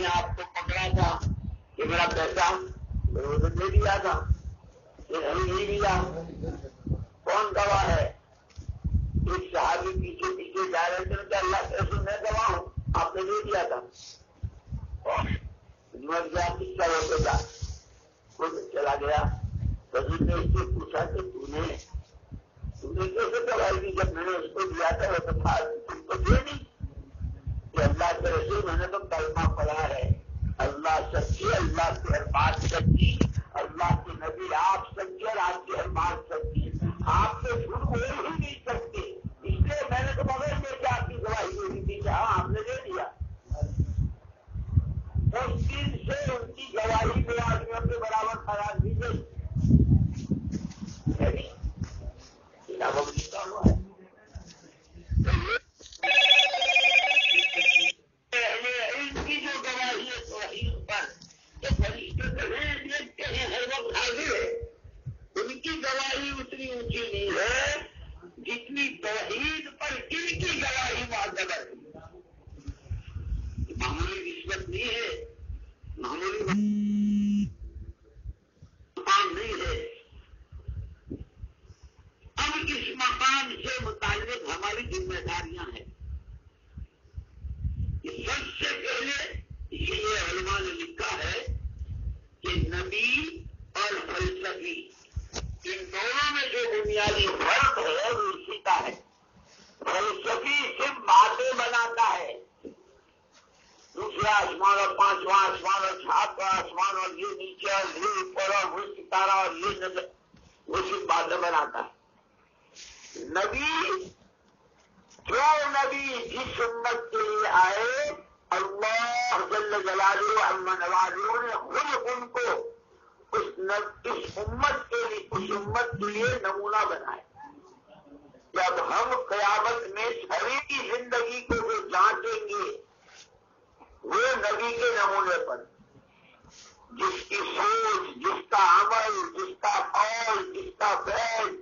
ने आपको पकड़ा था कि मेरा पैसा तो दे दिया था, ये नहीं दिया। कौन गवाह है? एक सहाबी पीछे पीछे जा रहे थे क्या अल्लाह के रसूल, मैं गवाह हूँ, आपने दे दिया था। मर गया, किसका होते था खुद चला गया। रसूल ने इससे पूछा कि तूने तूने कैसे दवाई दी? जब मैंने उसको दिया था, वो तो था, तुमको दे दी। कि अल्लाह के रसूल मैंने तो कलमा पढ़ा है। अल्लाह सच्ची, अल्लाह की हर बात सच्ची, अल्लाह के नबी आप सच्चे और आपकी हर बात सच्ची। आप तो झूठ बोल ही नहीं सकते। इसलिए मैंने तो बगैर में क्या आपकी गवाही दे दी थी हाँ आपने दे दिया। उस दिन से उनकी गवाही में आदमियों के बराबर खराब दी गई। हुआ है इनकी जो गवाही है तो पर तो फरिश्ते देखते हैं हर वक्त उनकी गवाही उतनी ऊँची नहीं है, जितनी तोहीद पर इनकी गवाही माजगर मामूली रिश्वत नहीं है, मामूली मकाम नहीं है अब इस मकाम से मुतालिक हमारी जिम्मेदारियाँ हैं सबसे पहले इसीलिए हलमा ने लिखा है कि नबी और फलसफी इन दोनों में जो बुनियादी फ़र्क है वो इसी का है फलसफी सिर्फ़ बातें बनाता है दूसरा आसमान और पांचवा आसमान और छातवा आसमान और ये नीचे और ये ऊपर और वो सितारा और ये नज़र वो सिर्फ़ बातें बनाता है नबी जो नबी जिस उम्मत के लिए आए अल्लाह जल्ल जलालू अम्मा नवाजू ने खुद उनको उस न, इस उम्मत के लिए उस उम्मत के लिए नमूना बनाए जब हम कयामत में सभी की ज़िंदगी को जो जांचेंगे वो नबी के नमूने पर जिसकी सोच जिसका अमल जिसका फौज जिसका फैल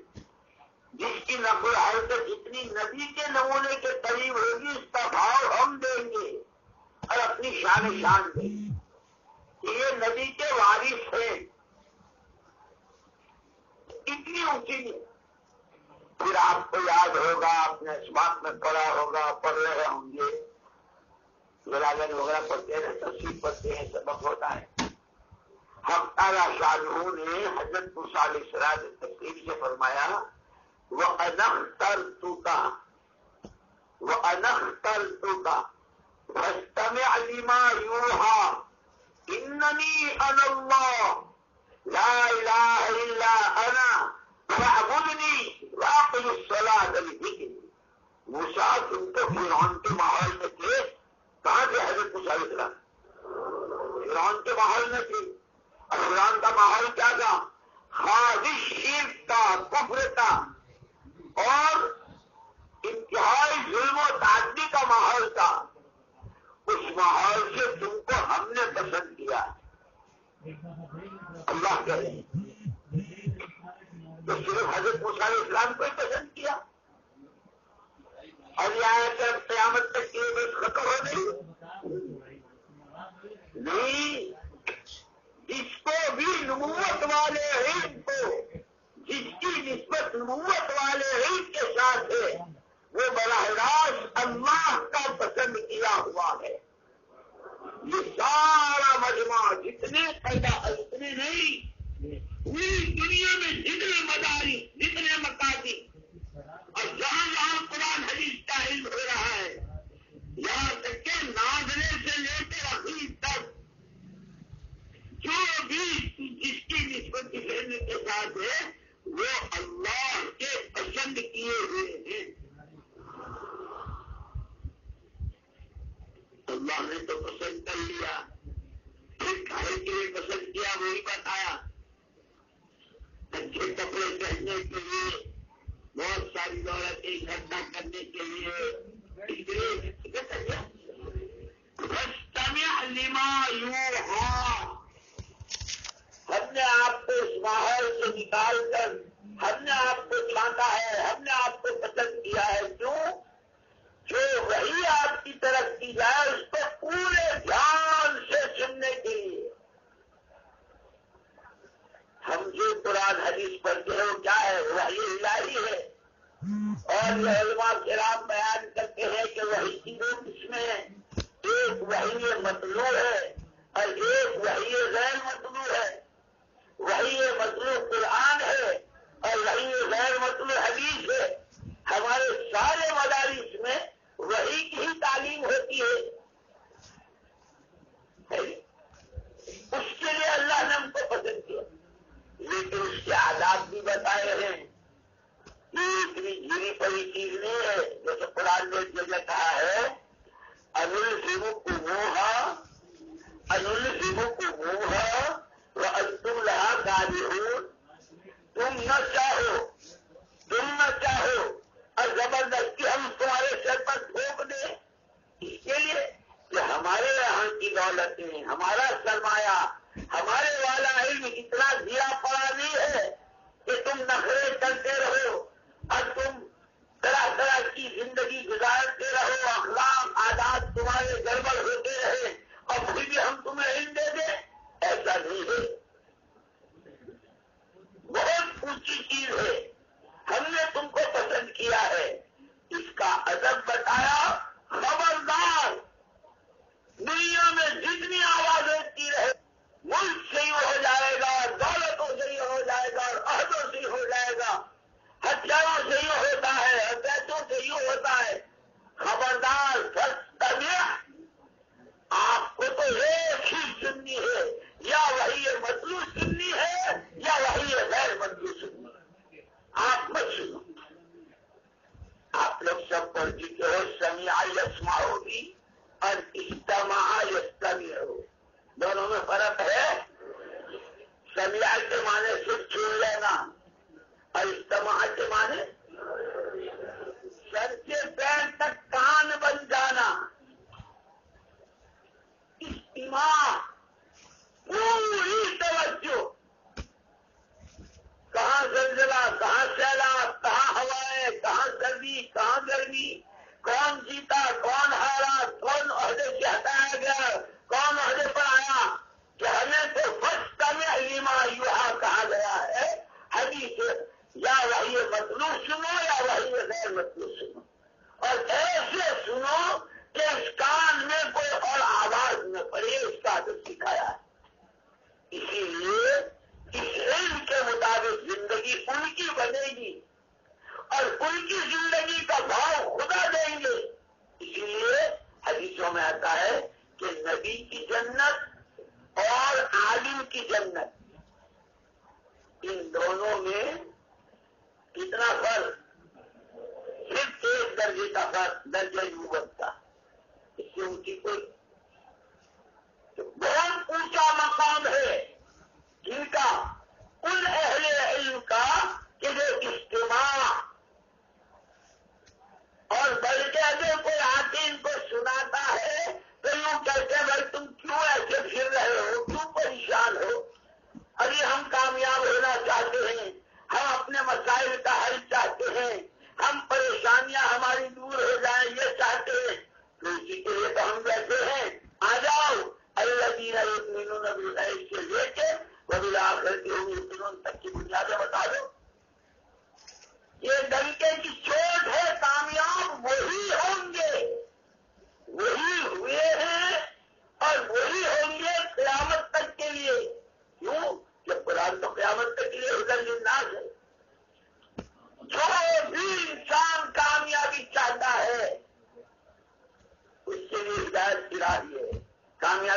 जिसकी नकल हरकत जितनी नबी के नमूने के करीब होगी इसका भाव हम देंगे और अपनी शान शान देंगे ये नबी के वारिस हैं इतनी ऊँची नहीं फिर आपको याद होगा, आपने इस बात में पढ़ा होगा, पढ़ रहे होंगे। जलागन वगैरह पढ़ते हैं तस्वीर पढ़ते हैं, सबक होता है। हम तारा शाहजहू ने हज़रत मुसाल सराज तस्वीर से फरमाया वह अनख्तर तूका वह अनख्तर तूका फस्तम अलिमा यूहा, इन्ननी अनल्लाह, ला इलाहा इल्ला अना। मूसा तुमको फिरौन के माहौल में थे, कहाँ से हज़रत मूसा अलैहिस्सलाम फिरौन के माहौल में थे। और फिरौन का माहौल क्या था? खादिश शिर्क का कुफ्र का और इंतहाई जुल्म तादगी का माहौल था। उस माहौल से तुमको हमने पसंद किया। अल्लाह करे तो सिर्फ़ हज़रत मूसा इस्लाम को ही पसंद किया, और यहाँ कर क्यामत तक के बस खत्म हो गई। नहीं, जिसको भी नबूवत वाले हिंद को जिसकी निस्बत नबूवत वाले हिंद के साथ है, वो बराह रास्त अल्लाह का पसंद किया हुआ है। ये सारा मजमा जितने पैदा इतने नहीं पूरी दुनिया में जितने मदारी, जितने मकाती। और जहाँ जहाँ कुरान हदीस का इल्म हो रहा है, यहाँ तक के नाजरे से लेकर अखीर तक, जो भी जिसकी निस्बत किसी के साथ है, वो अल्लाह के पसंद किए हुए हैं। अल्लाह ने तो पसंद कर लिया। फिर खाने के लिए पसंद किया, वही बताया। अच्छे कपड़े पहनने के लिए बहुत सारी दौलत इकट्ठा करने के लिए हमने आपको इस माहौल से निकाल कर हमने आपको छांटा है, हमने आपको पसंद किया है। क्यों? जो वही आपकी तरफ़ की जाए, उसको पूरे ध्यान से हम जो कुरान हदीस पढ़ते हैं, वो क्या है? वही इलाही है। और यहमा किराम बयान करते हैं कि वही की दो किस्में हैं। एक वही मतलू है और एक वही गैर मतलू हमारा Ricky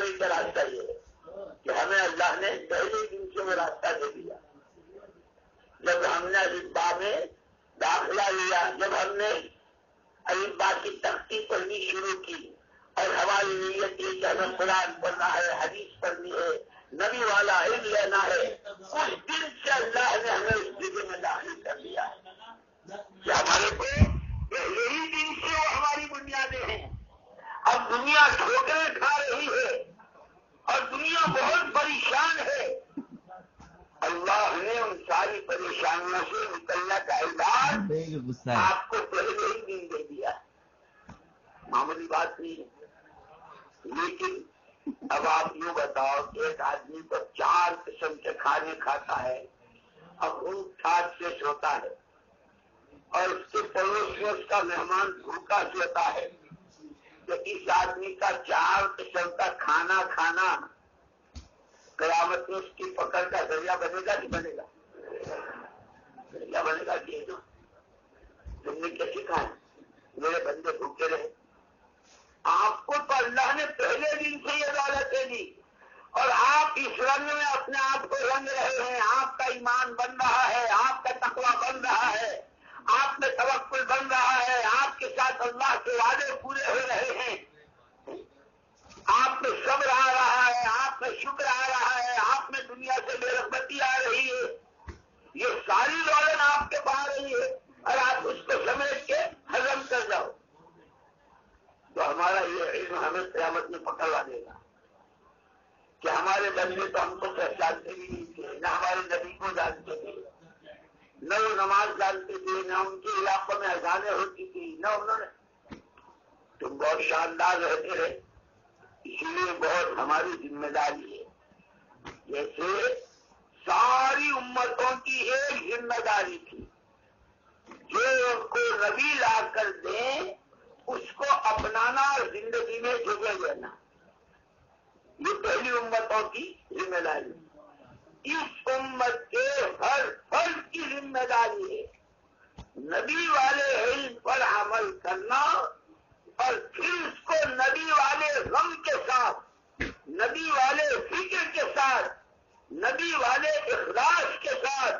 ईमानदारी का रास्ता ये है कि हमें अल्लाह ने पहले दिन से वो रास्ता दे दिया। जब हमने अलिब्बा में दाखिला लिया, जब हमने अलिब्बा की तख्ती पढ़नी शुरू की और हमारी नीयत ये कि हमें कुरान पढ़ना है, हदीस पढ़नी है, नबी वाला इल्म लेना है, उस दिन से अल्लाह ने हमें उस जगह में दाखिल कर दिया। कि हमारे को यही दिन से वो हमारी बुनियादें हैं। अब दुनिया ठोकरें खा रही है। और दुनिया बहुत परेशान है। अल्लाह ने उन सारी परेशानियों से निकलना का इलाज आपको पहले ही दिन दे दिया। मामूली बात नहीं है। लेकिन अब आप यू बताओ एक आदमी को चार किस्म के खाने खाता है और भूख ठाक से सोता है और उसके पड़ोस में उसका मेहमान भूखा सोता है। तो इस आदमी का चार का खाना खाना। कयामत में उसकी पकड़ का दरिया बनेगा कि बनेगा? ज़रिया बनेगा कि तुमने कैसे कहा मेरे बंदे भूखे रहे। आपको तो अल्लाह ने पहले दिन से ये दौलतें दी। और आप इस रंग में अपने आप को रंग रहे हैं। आपका ईमान बन रहा है, आपका तकवा बन रहा है। में तवक्कुल बन रहा है। आपके साथ अल्लाह के वादे पूरे हो रहे हैं। आप में सब्र आ रहा है आप में शुक्र आ रहा है आप में दुनिया से बेरगबती आ रही है। ये सारी दौलत आपके पा रही है। और आप उसको समझ के हजम कर जाओ। तो हमारा ये इल्म हमें क्यामत में पकड़वा देगा। कि हमारे बंदे तो हमको पहचानते भी नहीं थे, न हमारे नबी को जानते न वो नमाज़ जानते थे, न उनके इलाकों में अजाने होती थी, न उन्होंने। तुम बहुत शानदार रहते रहे इसीलिए बहुत हमारी ज़िम्मेदारी है। जैसे सारी उम्मतों की एक ज़िम्मेदारी थी, जो उनको नबी ला कर दे, उसको अपनाना और ज़िंदगी में जुगे देना ये पहली उम्मतों की ज़िम्मेदारी। इस उम्मत के हर फ़र्ज़ की ज़िम्मेदारी है। नबी वाले हिल पर अमल करना और फिर उसको नबी वाले गम के साथ, नबी वाले फ़िक्र के साथ नबी वाले इखलास के साथ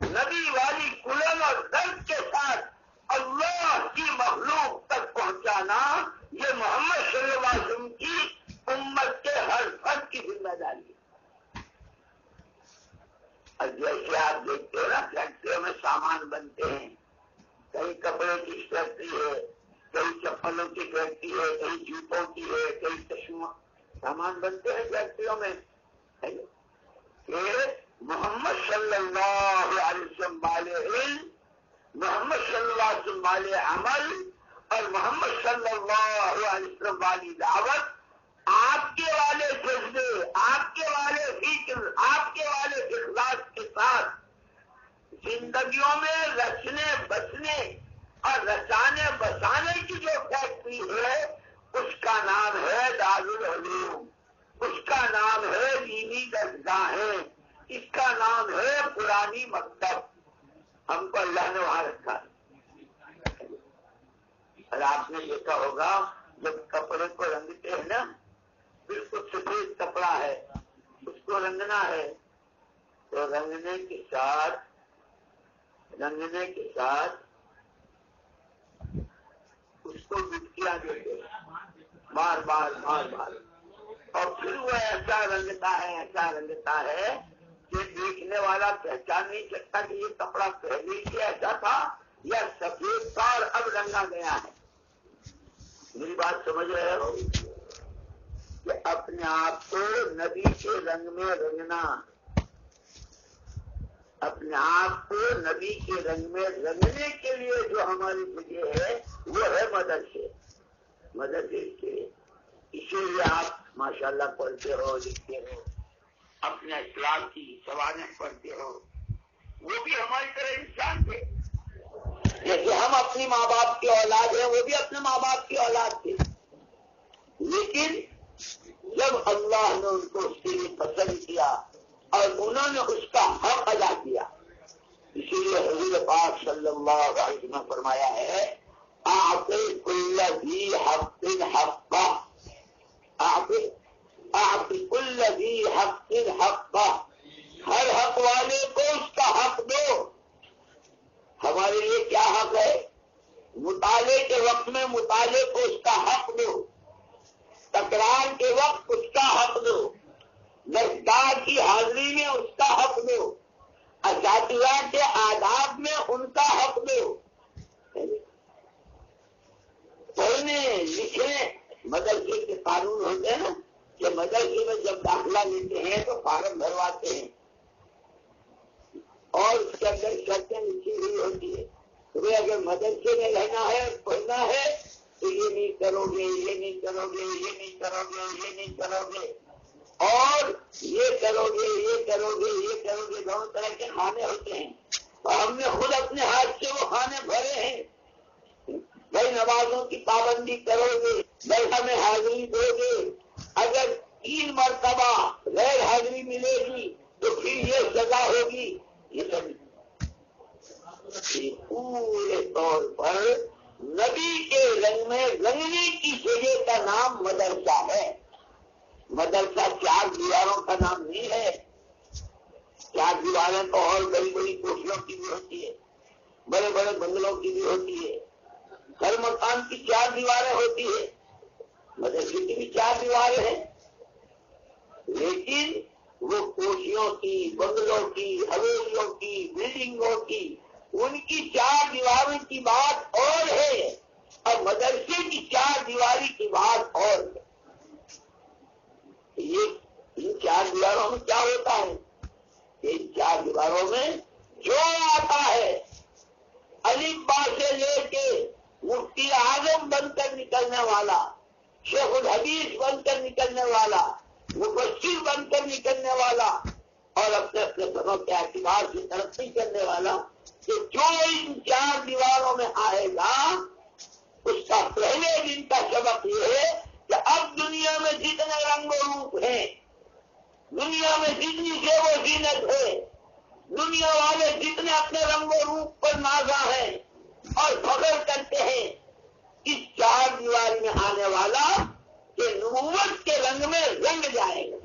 नबी वाली कुलन और दर्द के साथ अल्लाह की मखलूक तक पहुंचाना ये मोहम्मद सल्लल्लाहु अलैहि वसल्लम की उम्मत के हर फर्द की ज़िम्मेदारी है और जैसे आप देखते हो ना फैक्ट्रियों में सामान बनते हैं कई कपड़े की फैक्ट्री है कई चप्पलों की फैक्ट्री है कई जूतों की है कई चश्मों सामान बनते हैं फैक्ट्रियों में मोहम्मद सल्लल्लाहु अलैहि वसल्लम वाले मोहम्मद सल्लल्लाहु अलैहि वसल्लम वाले अमल और मोहम्मद सल्लल्लाहु अलैहि वसल्लम वाली दावत आपके वाले जज्बे आपके वाले फ़िक्र आपके वाले इखलास के साथ जिंदगियों में रचने बसने और रचाने बसाने की जो फैक्ट्री है उसका नाम है दारुल हलूम उसका नाम है दीनी दरगाहें इसका नाम है पुरानी मकतब हमको अल्लाह ने वहाँ रखा और आपने देखा होगा जब कपड़े को रंगते हैं ना बिल्कुल सफ़ेद कपड़ा है उसको रंगना है तो रंगने के साथ, रंगने के साथ, उसको मिट्टियाँ देते बार बार बार बार और फिर वो ऐसा रंगता है, ऐसा रंगता है कि देखने वाला पहचान नहीं सकता कि ये कपड़ा पहले से ऐसा था या सफ़ेद था और अब रंगा गया है। मेरी बात समझ रहे हो? कि अपने आप को नदी के रंग में रंगना अपने आप को नबी के रंग में रंगने के लिए जो हमारी जगह है, वो है मदरसे मदरसे के इसीलिए आप माशाल्लाह पढ़ते हो, लिखते हो, अपने इस्लाम की सवालें पढ़ते हो। वो भी हमारी तरह इंसान थे। जैसे हम अपनी माँ बाप की औलाद हैं, वो भी अपने माँ बाप की औलाद थे। लेकिन जब अल्लाह ने उनको उसके लिए पसंद किया और उन्होंने उसका हक अदा किया। इसीलिए हजूर पाक सल्लल्लाहु फरमाया है आते कुल्लभी हफ्तिन हफ्का आते आते कुल्लभी हफ्तिन हफ्का हर हक वाले को उसका हक दो। हमारे लिए क्या हक है? मुताले के वक्त में मुताले को उसका हक दो। तकरार के वक्त उसका हक दो। नजदार की हाजिरी में उसका हक दो। अजातिया के आदाब में उनका हक दो। पढ़ने लिखने मदरसे के कानून होते हैं ना, कि मदरसे में जब दाखिला लेते हैं तो फार्म भरवाते हैं। और उसके अंदर शर्तें लिखी हुई होती है। तो अगर मदरसे में रहना है पढ़ना है तो ये नहीं करोगे, ये नहीं करोगे, ये नहीं करोगे, ये नहीं करोगे। और ये करोगे ये करोगे ये करोगे दोनों तरह के खाने होते हैं। और हमने खुद अपने हाथ से वो खाने भरे हैं। भाई, नमाजों की पाबंदी करोगे भाई हमें हाजिरी दोगे। अगर तीन मरतबा गैर हाजिरी मिलेगी तो फिर ये सजा होगी। ये सब पूरे तौर पर नबी के रंग में रंगने की जगह का नाम मदरसा है। मदरसा चार दीवारों का नाम नहीं है। चार दीवारें तो और बड़ी बड़ी कोठियों की भी होती है बड़े बड़े बंगलों की भी होती है। घर मकान की चार दीवारें होती है, मदरसे की भी चार दीवारें हैं। लेकिन वो कोठियों की, बंगलों की, हवेलियों की, बिल्डिंगों की, उनकी चार दीवारों की बात और है। और मदरसे की चार दीवारी की बात और है। ये इन चार दीवारों में क्या होता है? इन चार दीवारों में जो आता है अलीबा से लेके मुफ्ती आज़म बनकर निकलने वाला, शेख हदीस बनकर निकलने वाला मुबशिर बनकर निकलने वाला, और अपने अपने घरों के एतबार से तरक्की करने वाला, कि जो इन चार दीवारों में आएगा, उसका पहले दिन का सबक ये है कि अब दुनिया में जितने रंग रूप हैं, दुनिया में जितनी से जीनत है, दुनिया वाले जितने अपने रंग रूप पर नाजा है और फखर करते हैं, इस चार दीवार में आने वाला कि नबूवत के रंग में रंग जाएगा।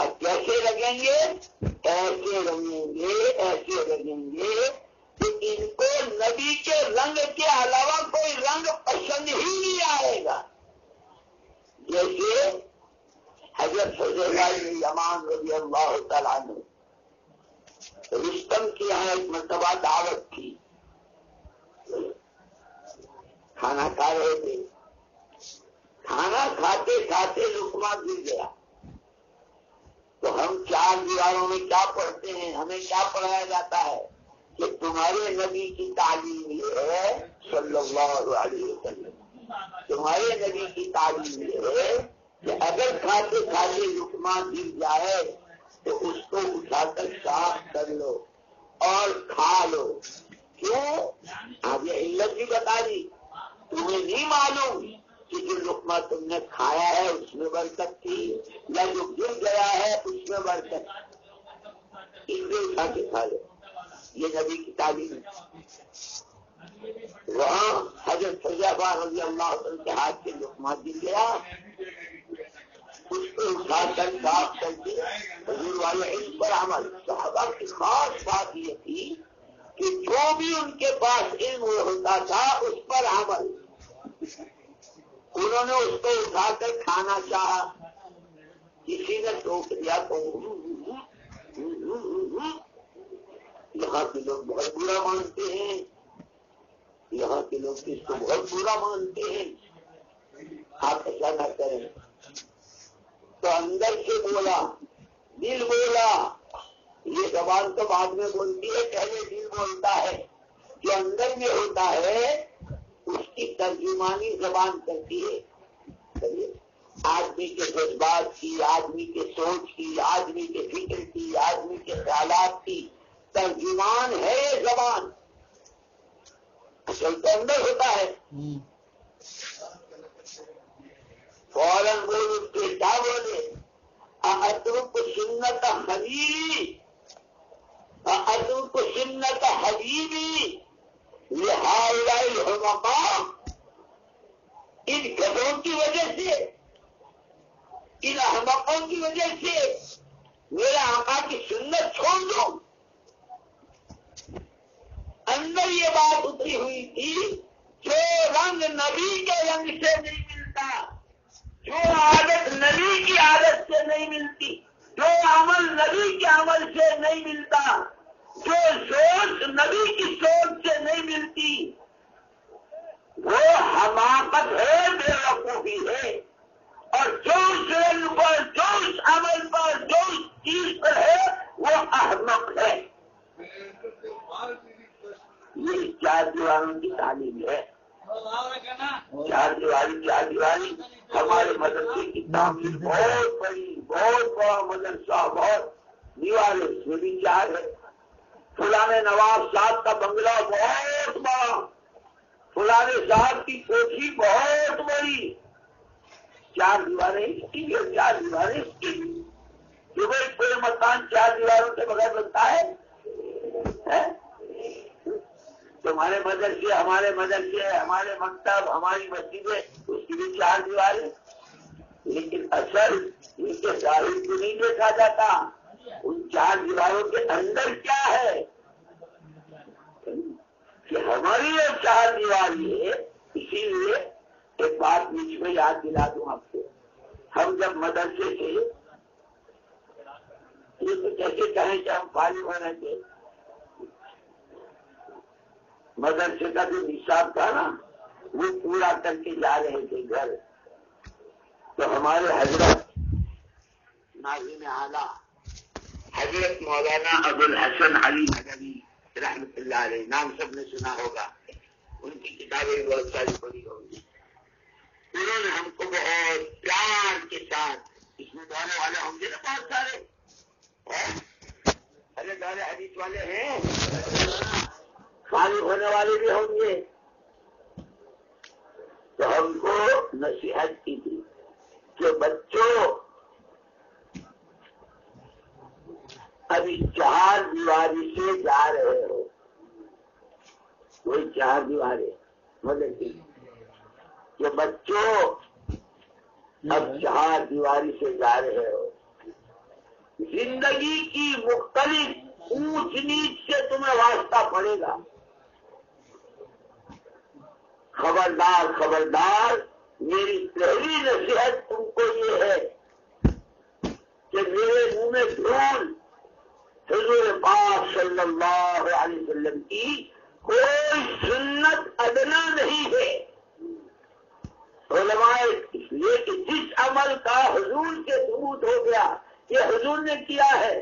अब कैसे लगेंगे? ऐसे रंगेंगे ऐसे रंगेंगे कि इनको नदी के रंग के अलावा कोई रंग पसंद ही नहीं आएगा। जैसे हज़रत यमान रबी अल्लाह रुस्तम की यहाँ एक मरतबा दावत थी खाना खा रहे थे। खाना खाते खाते लुकमा गिर गया। तो हम चार दीवारों में क्या पढ़ते हैं? हमें क्या पढ़ाया जाता है? कि तुम्हारे नबी की तालीम ये है, सल्लल्लाहु अलैहि वसल्लम। तुम्हारे नबी की तालीम ये है कि अगर खाते खाते रुकमा गिर जाए तो उसको उठाकर साफ़ कर लो और खा लो। क्यों? आगे इल्लत भी बता दी। तुम्हें नहीं मालूम कि जो लुकमा तुमने खाया है, उसमें बरकत थी, या जो गिर गया है, उसमें बरकत। इसलिए उठा के खा लो। ये नबी की तालीम है। वहाँ हज़रत फैजाबा रज़ी अल्लाह के हाथ से लुकमा गिर गया, उसको उठाकर साफ़ करके हजूर वाले इस पर अमल। साहबा की खास बात ये थी कि जो भी उनके पास इल्म होता था, उस पर अमल। उन्होंने उसको उठाकर खाना चाहा। किसी ने टोक दिया तो यहाँ के लोग बहुत बुरा मानते हैं। यहाँ के लोग इसको बहुत बुरा मानते हैं? आप ऐसा न करें। तो अंदर से बोला, दिल बोला। ये जबान तो बाद में बोलती है, पहले दिल बोलता है। जो अंदर में होता है, उसकी तर्जुमानी जबान करती है। आदमी के जज्बात की, आदमी के सोच की, आदमी के फ़िक्र की, आदमी के ख्याल की। तर्जुमान है ये जबान। असल तो अंदर होता है। हम्म। फ़ौरन बोल उसके क्या बोले अतुक सुन्नत हबीबी। अतुक सुन्नत हबीबी। इन गधों की वजह से। इन अहमकों की वजह से। मेरा आका की सुन्नत छोड़ दो। अंदर ये बात उतरी हुई थी, जो रंग नबी के रंग से नहीं मिलता, जो आदत नबी की आदत से नहीं मिलती, जो अमल नबी के अमल से नहीं मिलता, जो सोच नबी की सोच से नहीं मिलती वो हमाकत है बेवकूफ़ी है और जो रंग पर जो अमल पर जो चीज़ पर है वो अहमक है ये चार दीवारों की तालीम है चार दीवारी चार दीवारी हमारे मदरसे की तामीर बहुत बड़ी बहुत बड़ा मदरसा बहुत दीवार उसमें भी चार है फुलाने नवाब साहब का बंगला बहुत बड़ा फुलाने साहब की कोठी बहुत बड़ी चार दीवारें इसकी भी चार दीवारें इसकी कि भाई कोई मकान चार दीवारों के बगैर बनता है? तुम्हारे मदरसे हमारे मदरसे हमारे मकतब, हमारी मस्जिदें, उसकी भी चार दीवारें। लेकिन असल इनके ज़ाहिर को नहीं देखा जाता। उन चार दीवारों के अंदर क्या है? कि हमारी चार दीवार है इसीलिए एक बात बीच में याद दिला दूँ आपको। हम जब मदरसे से ये तो कैसे कहें कि हम पानी भरने के मदरसे का जो निशाब था ना, वो पूरा करके जा रहे थे घर। तो हमारे हज़रत नाजिन आला, हज़रत मौलाना अबुल हसन अली नगरी रहमत नाम सबने सुना होगा। उनकी किताबें बहुत सारी पढ़ी होगी। उन्होंने हमको बहुत प्यार के साथ इसमें गाने वाले होंगे ना बहुत सारे। अरे गाने हदीस वाले हैं। खाली होने वाले भी होंगे। तो हमको नसीहत की थी कि बच्चों, अभी चार दीवारी से जा रहे हो। कोई चार दीवारे? मतलब कि बच्चों अब चार दीवारी से जा रहे हो ज़िंदगी की मुख्तलिफ़ ऊंच नीच से तुम्हें वास्ता पड़ेगा। खबरदार खबरदार मेरी पहली नसीहत तुमको ये है कि मेरे मुँह में धूल हजूर पाक सल्लल्लाहु अलैहि वसल्लम की कोई सुन्नत अदना नहीं है। इसलिए कि जिस अमल का हजूर के सबूत हो गया, ये हजूर ने किया है।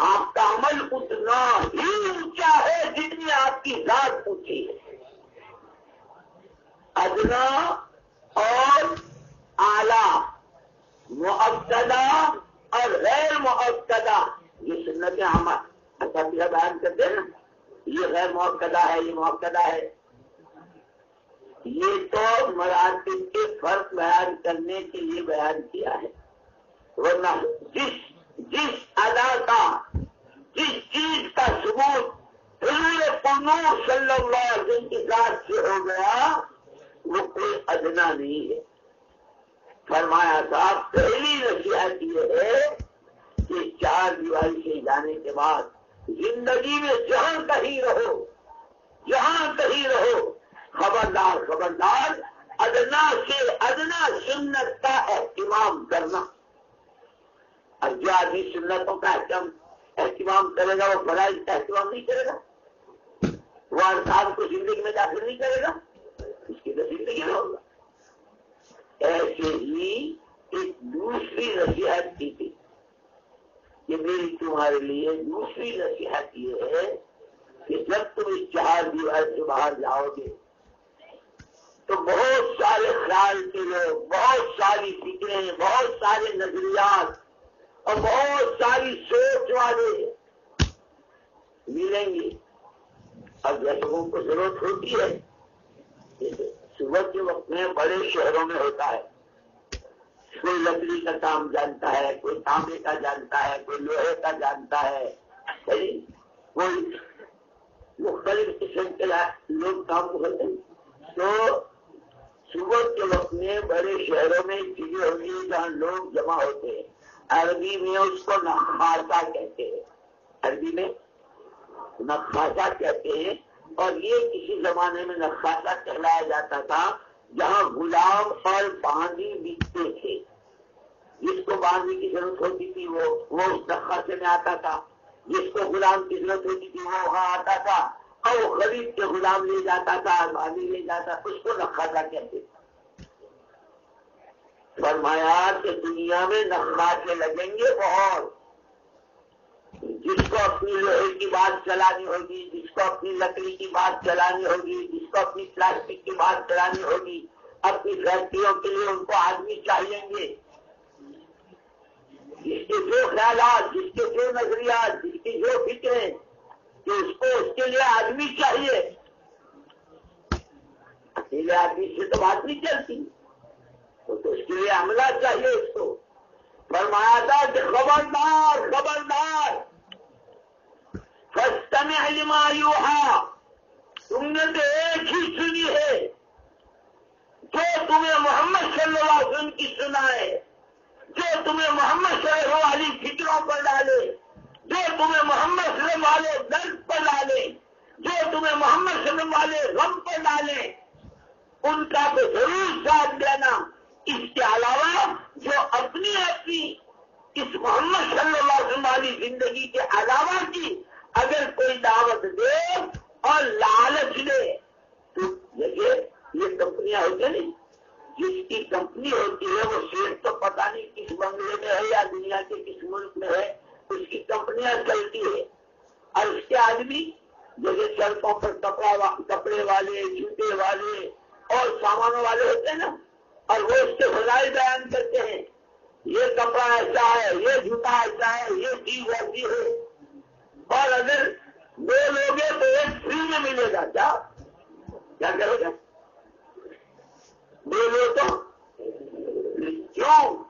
आपका अमल उतना ही ऊँचा है जितनी आपकी जात ऊँची है। अदना और आला, मुअब्तदा और गैर मुअब्तदा, ये सुन्नत हम अच्छा बयान करते हैं ना, ये गैर मुकदा है, ये मुकदा है। ये तो मरातिब के फ़र्क बयान करने के लिए बयान किया है। वरना जिस जिस अदा का, जिस चीज़ का सबूत सल्लल्लाहु के साथ से हो गया, वो कोई अदना नहीं है। फरमाया साहब, पहली नसीहत ये है कि चार दिवाली से जाने के बाद ज़िंदगी में जहाँ कहीं रहो, जहाँ कहीं रहो खबरदार खबरदार, अदना से अदना सुन्नत का एहतमाम करना। अब जो आदमी सुन्नतों का एहतमाम करेगा, वो बड़ा एहतमाम नहीं करेगा। वो अर्थात को ज़िंदगी में दाखिल नहीं करेगा, उसकी तो ज़िंदगी में होगा। ऐसे ही एक दूसरी नसीहत की थी। कि मेरी तुम्हारे लिए दूसरी नसीहत ये है कि जब तुम इस चार दीवार से बाहर जाओगे तो बहुत सारे ख्याल के लोग, बहुत सारी फिक्रें, बहुत सारे नजरियात और बहुत सारी सोच वाले मिलेंगे। अब दर्शकों को ज़रूरत होती है। सुबह के वक्त में बड़े शहरों में होता है। कोई लकड़ी का काम जानता है, कोई तांबे का जानता है, कोई लोहे का जानता है कोई मुख्तलिफ़ किस्म के लोग काम करते हैं। तो सुबह के वक्त में बड़े शहरों में चीज़ें होगी जहाँ लोग जमा होते हैं। अरबी में उसको नखासा कहते हैं। अरबी में नखासा कहते हैं। और ये किसी जमाने में नखासा कहलाया जाता था, जहाँ गुलाम और बांदी बिकते थे। जिसको बांधने की ज़रूरत होती थी, वो वो उस नखासे में आता था। जिसको गुलाम की ज़रूरत होती थी, वो वहाँ आता था। और खरीद के गुलाम ले जाता था बांधी ले जाता, उसको नखासा कहते फरमाया कि दुनिया में नखासे लगेंगे बहुत। जिसको अपनी लोहे की बात चलानी होगी, जिसको अपनी लकड़ी की बात चलानी होगी, जिसको अपनी प्लास्टिक की बात चलानी होगी, अपनी फैक्ट्रियों के लिए उनको आदमी चाहिएँगे। जिसके जो ख्याल जिसके जो नज़रिया जिसकी जो फिक्रें कि उसको उसके लिए आदमी चाहिए। अकेले आदमी से तो बात नहीं चलती। तो, तो उसके लिए हमला चाहिए उसको। फरमाया था कि खबरदार। खबरदार फस्तम लिमायुहा तुमने तो एक ही सुनी है। जो तुम्हें मोहम्मद सल्लल्लाहु अलैहि वसल्लम की सुनाए जो तुम्हें मोहम्मद सल्लल्लाहु वाली फिक्रों पर डाले जो तुम्हें मोहम्मद वाले दर्द पर डाले, जो तुम्हें मोहम्मद वाले गम पर डाले, उनका तो ज़रूर साथ देना। इसके अलावा जो अपनी अपनी इस मोहम्मद सल्लल्लाहु वाली ज़िंदगी के अलावा की अगर कोई दावत दे और लालच दे तो देखिए, ये कंपनियाँ होती नहीं। जिसकी कंपनी होती है, वो शेर तो पता नहीं किस बंगले में है या दुनिया के किस मुल्क में है। उसकी कंपनियाँ चलती है। और उसके आदमी जैसे सड़कों पर कपड़ा वा, कपड़े वाले जूते वाले और सामानों वाले होते हैं ना और वो उसके भलाई बयान करते हैं। ये कपड़ा ऐसा है ये जूता ऐसा है ये चीज़ ऐसी है। और अगर दो लोगे तो एक फ्री में मिलेगा क्या? क्या करोगे? दो लो तो क्यों?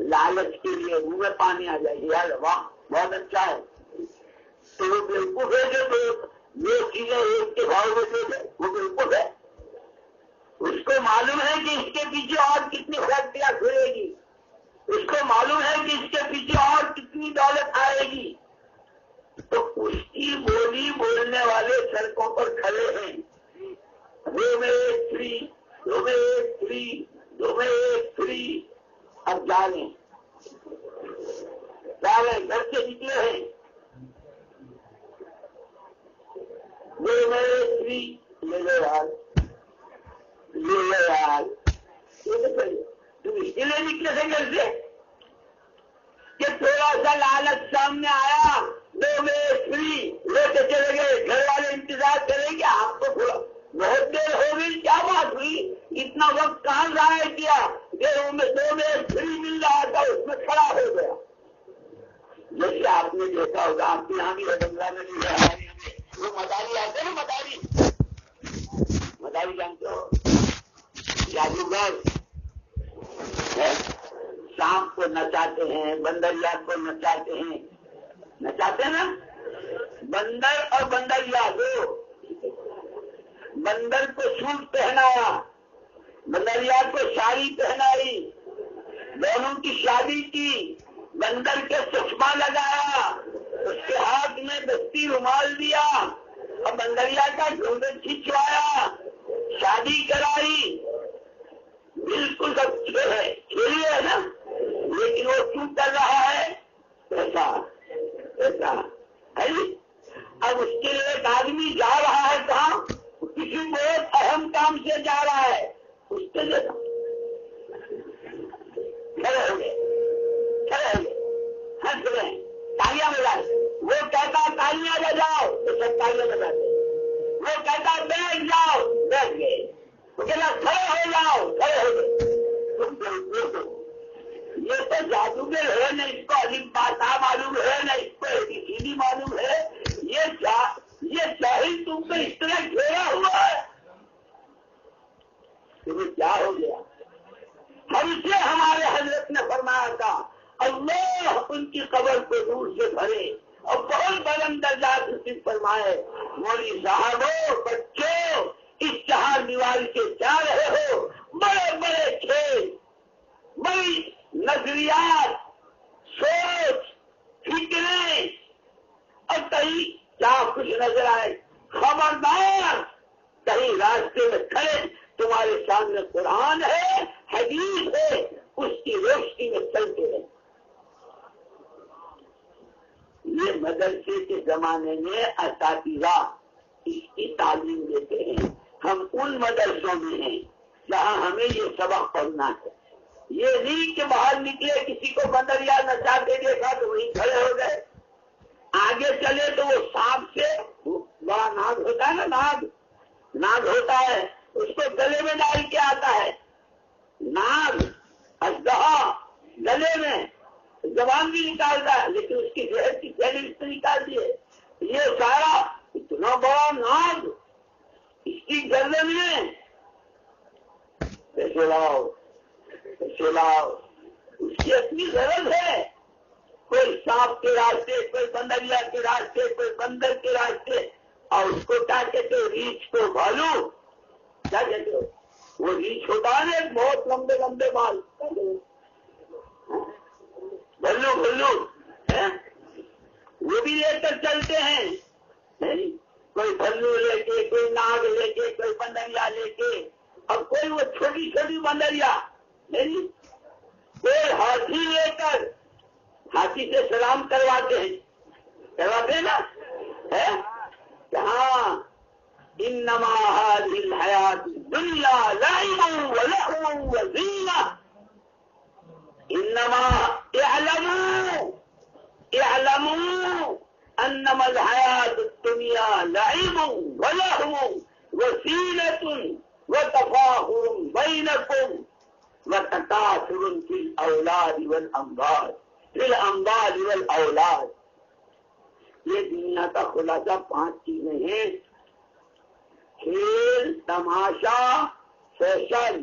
लालच के लिए मुँह में पानी आ जाएगी। यार, वाह, बहुत अच्छा है। तो वो बिल्कुल है जो तो ये चीज़ें एक के भाव में दे वो बिल्कुल है। उसको मालूम है कि इसके पीछे और कितनी फैक्ट्रियाँ खुलेगी। उसको मालूम है कि इसके पीछे और कितनी दौलत आएगी। तो उसकी बोली बोलने वाले सड़कों पर खड़े हैं। दो में एक फ्री दो में एक फ्री दो में एक फ्री। अब जा रहे जा घर से निकले हैं दो मेरे एक फ्री ले लो यार ले लो यार तुम इसलिए निकले थे घर से कि थोड़ा सा लालच सामने आया दो मेरे फ्री लेके चले गए। घर वाले इंतज़ार करेंगे आपको थोड़ा बहुत देर हो गई, क्या बात हुई? इतना वक्त कहाँ जाया किया? दो में फ्री मिल रहा था उसमें खड़ा हो गया आपने देखा होगा आपके यहाँ भी बंगला में भी हमारे वो मदारी आते हैं मदारी। मदारी जानते हो? जादूगर। शाम को नचाते हैं, बंदरिया को नचाते हैं। नचाते ना? बंदर और बंदरिया, दो। बंदर को सूट पहनाया बंदरिया को साड़ी पहनाई, दोनों की शादी की। बंदर के चश्मा लगाया, उसके हाथ में बस्ती रुमाल दिया और बंदरिया का घूंघट खिंचवाया, शादी कराई। बिल्कुल सब है खेलिए है ना? लेकिन वो क्यों कर रहा है। ऐसा ऐसा, है अब उसके लिए एक आदमी जा रहा है कहा किसी बहुत अहम काम से जा रहा है। उसके लिए खड़े हो गए। तालियाँ बजा वो कहता तालियाँ बजाओ तो सब तालियाँ बजाते वो कहता बैठ जाओ बैठ गए कहना खड़े हो जाओ खड़े हो गए ये तो जादूगर है न, इसको अधिक भाषा मालूम है न इसको एबीसीडी मालूम है ये जा, ये शाही तुमको इस तरह घेरा हुआ है तुम्हें क्या हो गया हमसे हमारे हज़रत ने फरमाया था अल्लाह उनकी कबर को दूर से भरे और बहुत बलंद दर्जा से फरमाए मोरी साहबो बच्चों इस चार दीवार के जा रहे हो बड़े बड़े खेल बड़ी नजरियात सोच फिक्रे और कहीं क्या कुछ नज़र आए खबरदार कहीं रास्ते में खड़े तुम्हारे सामने कुरान है हदीस है उसकी रोशनी में चलते रहे ये मदरसे के जमाने में असातिजा इसकी तालीम देते हैं हम उन मदरसों में हैं जहाँ हमें ये पढ़ना है। ये नहीं कि बाहर निकले, किसी को बंदर या बंदरिया नचाते देखा तो वही खड़े हो गए। आगे चले तो वो सांप से बड़ा नाग होता है ना, नाग? नाग होता है। उसको गले में डाल के आता है। नाग अजहा गले में जबान भी निकालता है, लेकिन उसकी जहर की थैली तो निकाल दिए ये सारा इतना बड़ा नाग, इसकी गर्दन में पैसे लाओ। पैसे उसकी अपनी गरज है। कोई सांप के रास्ते, कोई बंदरिया के रास्ते, कोई बंदर के रास्ते, और उसको क्या कहते हो रीछ को भालू। क्या कहते हो वो रीछ होता है बहुत लंबे लंबे बाल। भल्लू भल्लू वो भी लेकर चलते हैं? कोई भल्लू लेके, कोई नाग लेके, कोई बंदरिया लेके, और कोई वो छोटी छोटी बंदरिया नहीं कोई हाथी लेकर, हाथी से सलाम करवाते हैं। करवाते ना? है? हाँ इन नमादिल हयात दुनिया वजीना इन्नमा इलमू इलमू अन्नमल हयात दुनिया लाइबू वलहू वसीलतुन वतफाहुर बैनकुम। वतकासुर फिल औलाद वल अम्बाद फिल अम्बाद ये दुनिया का खुलासा पाँच चीज़ें हैं खेल तमाशा फ़ैशन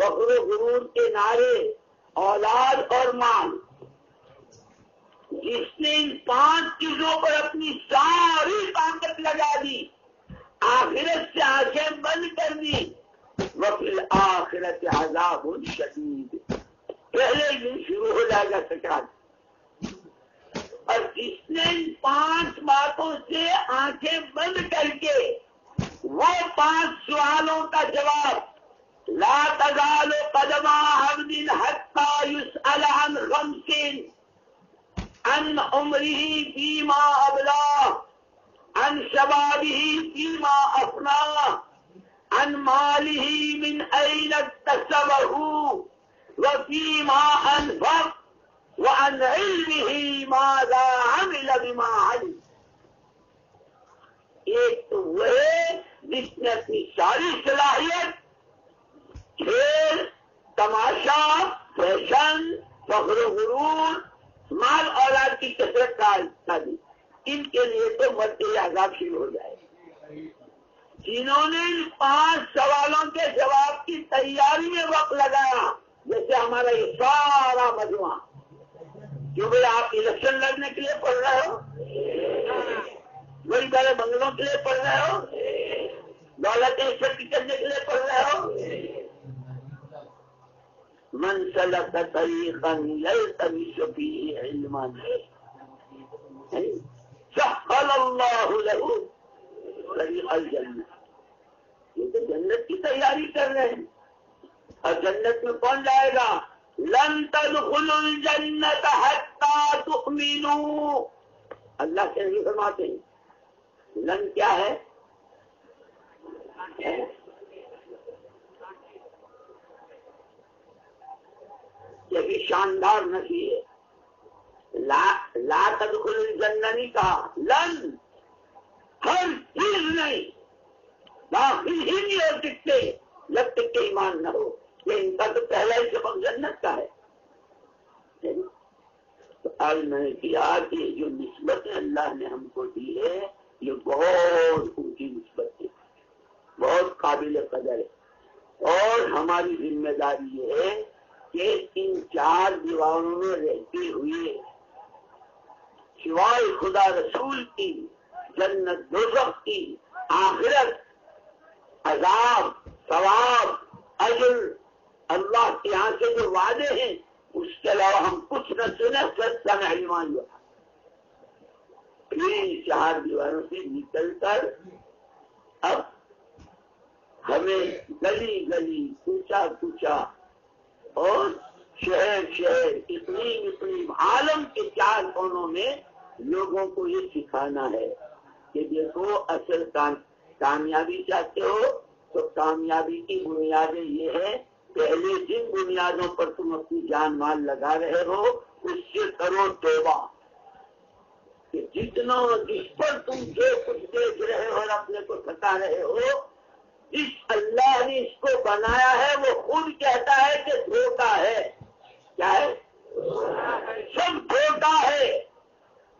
बकरो गुरूर के नारे औलाद और माल जिसने इन पाँच चीज़ों पर अपनी सारी ताकत लगा दी आखिरत से आँखें बंद कर दी वकील आखिरत आजाब शदीद। पहले दिन शुरू हो जाएगा सकाल और जिसने इन पाँच बातों से आँखें बंद करके वो पाँच सवालों का जवाब, ला तजालो कदमा हमदिन हत्ता युस अलहन खमसिन अन उमरी बीमा अबला, अन शबाबी बीमा अपना मालिही मिन ऐन तसबहू व बीमा अनफक व अन इल्मिही माजा अमिल बिमा एक तो वह जिसने अपनी सारी सलाहियत खेल तमाशा फ़ैशन फखर गुरूर माल औलाद की कसरत का दी इनके लिए तो मरते आज़ाद शुरू हो जाए जिन्होंने इन पाँच सवालों के जवाब की तैयारी में वक्त लगाया, जैसे हमारा ये सारा मजमा। क्यों भाई आप इलेक्शन लड़ने के लिए पढ़ रहे हो बड़ी बड़े बंगलों के लिए पढ़ रहे हो दौलत इकट्ठी करने के लिए पढ़ रहे हो। मन सलक तरीकन सहल अल्लाहु तरीक़ल जन्नत। ये तो जन्नत की तैयारी कर रहे हैं। और जन्नत में कौन जाएगा लन तदखुलुल जन्नत हत्ता तुमिनू। अल्लाह से नहीं फरमाते लन क्या है? ये भी शानदार नफी है। ला ला तदखुल जन्ननी कहा। लन, हर चीज़ नहीं। दाखिल ही हो सकते जब तक ईमान न हो। ये इनका तो पहला ही सबक जन्नत का है? तो आज मैंने किया कि जो निस्बत अल्लाह ने हमको दी है, ये बहुत ऊँची निस्बत है। बहुत काबिल कदर है। और हमारी ज़िम्मेदारी ये है कि इन चार दीवारों में रहते हुए, सिवाय खुदा रसूल की, जन्नत दोजख की, आखिरत अजाब, सवाब, अजल, अल्लाह के यहाँ से जो वादे हैं, उसके अलावा हम कुछ न सुने, सच्चा मेहमान हुआ फिर चार दीवारों से निकलकर अब हमें गली गली पूछा पूछा और शहर शहर इतनी इतनी आलम के चार कोनों में लोगों को ये सिखाना है कि देखो असल कामयाबी चाहते हो तो कामयाबी की बुनियादें ये है, पहले जिन बुनियादों पर तुम अपनी जान माल लगा रहे हो, उससे करो तोबा। कि जितना जिस पर तुम जो कुछ देख रहे हो और अपने को थका रहे हो, जिस अल्लाह ने इसको बनाया है, वो खुद कहता है कि धोखा है। क्या है? सब धोखा है।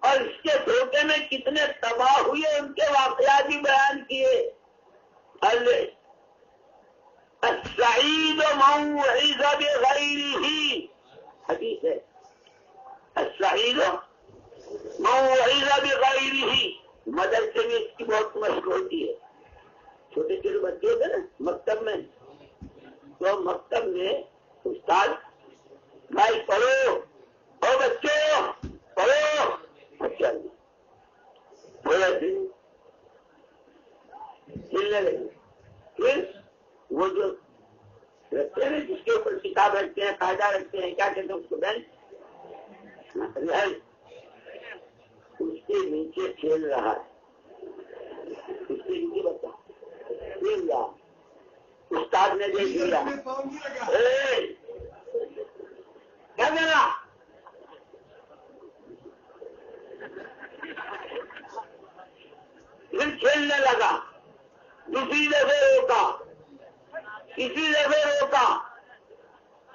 और इसके धोखे में कितने तबाह हुए, उनके वाकयात भी बयान किए। सईद ही हदीस है। सईद ही मदरसे में इसकी बहुत मशक होती है। छोटे छोटे बच्चे होते ना, मकतब में। तो मकतब में उस्ताद, भाई पढ़ो। ओ बच्चों, पढ़ो। हिलने लगे। फिर वो जो रखते हैं जिसके ऊपर किताब रखते हैं कायदा रखते हैं क्या कहते हैं उसको बेंच उसके नीचे खेल रहा है। उसके नीचे बच्चा खेल रहा उस्ताद ने देख लिया। क्या देना फिर खेलने लगा। दूसरी दफे रोका। इसी दफे रोका।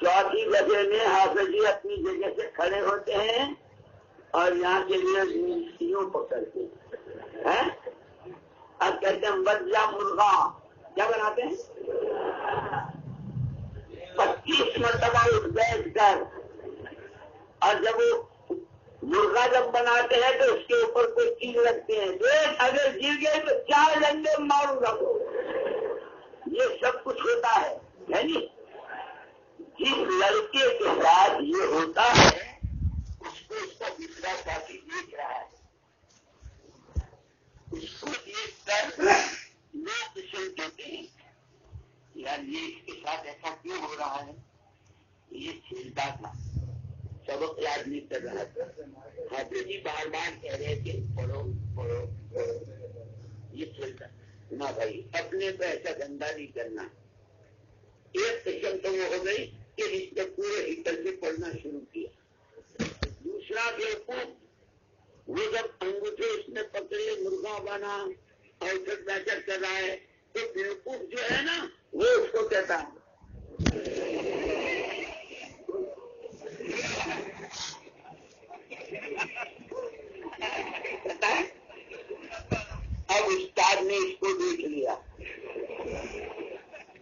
चौथी दफे में हाफिज जी अपनी जगह से खड़े होते हैं और यहाँ के लिए पकड़ते हैं। अब कहते हैं, बदला मुर्गा। क्या बनाते हैं? पच्चीस मरतबा उठ बैठ कर। और जब वो मुर्गा जब बनाते हैं तो उसके ऊपर कोई चीज़ रखते हैं। देख, अगर गिर गए तो चार डंडे मारूँगा तो। ये सब कुछ होता है है नी जिस लड़के के साथ ये होता है, उसको उसका दूसरा साथी देख रहा है। उसको देख कर लोग देते हैं। यार, ये इसके साथ ऐसा क्यों हो रहा है? ये खेलता था सबक याद नहीं कर रहा था। हाथी जी बार बार कह रहे थे पढ़ो पढ़ो ये चलता। ना भाई, अपने पे ऐसा धंधा नहीं करना। एक किस्म तो वो हो गई कि इसने पूरे हिटर से पढ़ना शुरू किया। दूसरा बेवकूफ़, वो जब अंगूठे इसने पकड़े, मुर्गा बना और बैठक कर रहा है तो बेवकूफ़ जो है ना, वो उसको कहता है। अब उस्ताद ने इसको देख लिया।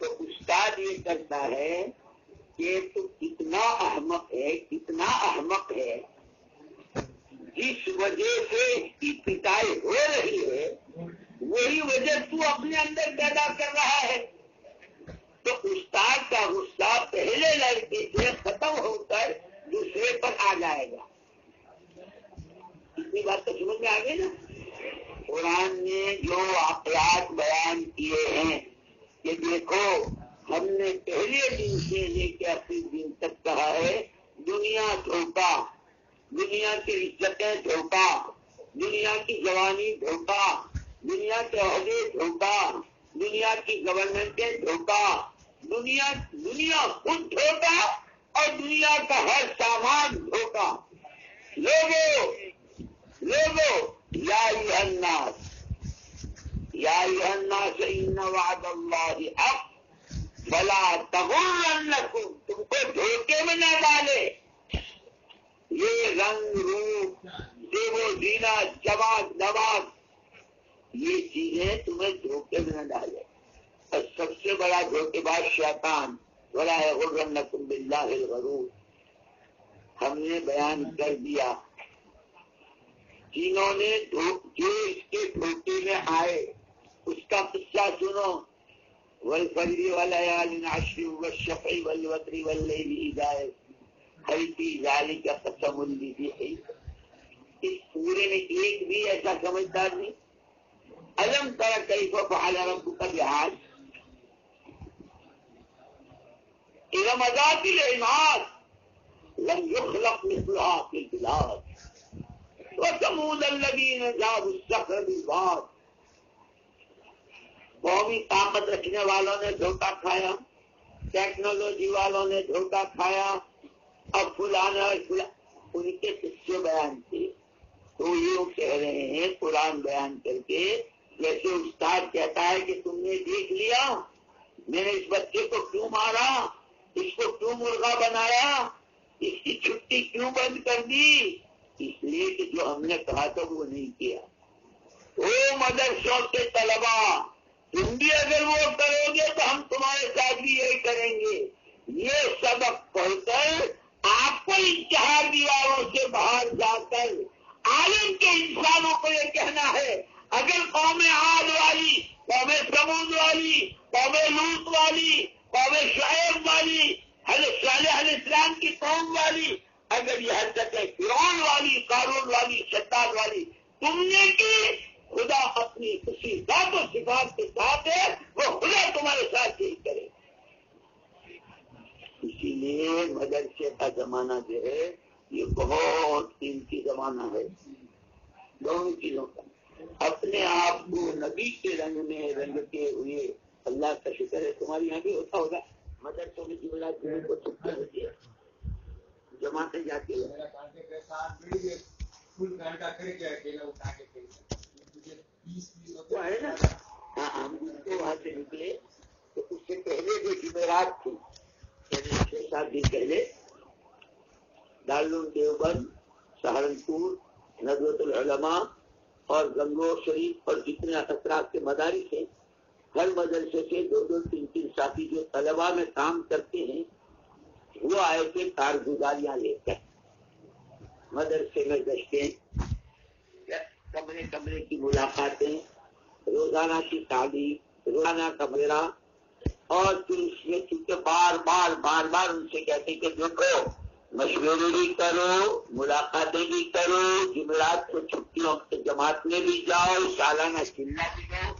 तो उस्ताद ये करता है कि तो कितना अहमक है, कितना अहमक है। जिस वजह से इसकी पिटाई हो रही है, वही वजह तू अपने अंदर पैदा कर रहा है। तो उस्ताद का गुस्सा पहले लड़के से खत्म होकर दूसरे पर आ जाएगा इतनी बात तो समझ में आ गई ना कुरान ने जो अपराध बयान किए हैं कि देखो हमने पहले दिन से लेकर अस्सी दिन तक कहा है दुनिया धोखा दुनिया की इज्जतें धोखा दुनिया की जवानी धोखा दुनिया के अहदे धोखा दुनिया की गवर्नमेंटें धोखा दुनिया दुनिया खुद धोखा और दुनिया का हर सामान धोखा लोगो लोगो या अन्नास या अन्नास इन वाद अल्लाह अब भला तगुल्लकुम तुमको धोखे में न डाले ये रंग रूप देवो दीना जवाब नवाज़ ये चीज़ें तुम्हें धोखे में न डाले और सबसे बड़ा धोखेबाज शैतान बड़ा है गुर्रकुम बिल्लाहरूर हमने बयान कर दिया जिन्होंने जो इसके धोखे में आए उसका किस्सा सुनो वल फजरी वाला नाशी व शफी वल वतरी वल्ले जाए हल्की का कसमुल्ली भी इस पूरे में एक भी ऐसा समझदार नहीं। अलम तरह कई फल रब का लिहाज। इलम अजातिल इमाद। लम युखलक मिसलहा फिल बिलाद। वसमूद अल्लजीन जाबु ताकत रखने वालों ने धोखा खाया। टेक्नोलॉजी वालों ने धोखा खाया। अब फुलाना फुला, उनके किस्से बयान किए तो ये कह रहे हैं, कुरान बयान करके, जैसे उस्ताद कहता है कि तुमने देख लिया, मैंने इस बच्चे को क्यों मारा, इसको क्यों मुर्गा बनाया, इसकी छुट्टी क्यों बंद कर दी? इसलिए कि जो हमने कहा था वो नहीं किया। वो मदरसों के तलबा, तुम भी अगर वो करोगे तो हम तुम्हारे साथ भी यही करेंगे। ये सबक पढ़कर आपको इश्तहार दीवारों से बाहर जाकर आलम के इंसानों को ये कहना है, अगर कौम आद वाली, कौम समूद वाली, कौम लूत वाली, कौम शायब वाली हल इस्लाम की कौम वाली, अगर यह हरकत है फिरौन वाली कानून वाली शद्दाद वाली, तुमने की खुदा अपनी उसी दात और सिफात के साथ है, वो खुदा तुम्हारे साथ यही इसीलिए मदरसे का जमाना जो है, ये बहुत कीमती जमाना है। दोनों चीज़ों का। अपने आप को नबी के रंग में रंग के हुए अल्लाह का शुक्र है। तुम्हारे यहाँ भी होता होगा। मदरसों में जुमला जुमे को छुट्टी होती है। जमाते जाती है। है ना? हाँ हम वहाँ से निकले। तो उससे पहले जो जुमेरात थी। छह सात पहले देवबंद सहारनपुर नजरतुलमा और गंगोर शरीफ और जितने असरात के मदारी थे हर मदरसे से दो दो तीन तीन साथी जो तलबा में काम करते हैं। वो आए थे कारगुजारियाँ लेकर मदरसे में गश्ते कमरे कमरे की मुलाकातें रोज़ाना की तालीम रोज़ाना का मेरा और फिर उसमें चूँकि बार बार बार बार उनसे कहते कि देखो, मशवरे भी करो, मुलाकातें भी करो, जुमरात को छुट्टियों के जमात में भी जाओ, सालाना चिल्ला भी जाओ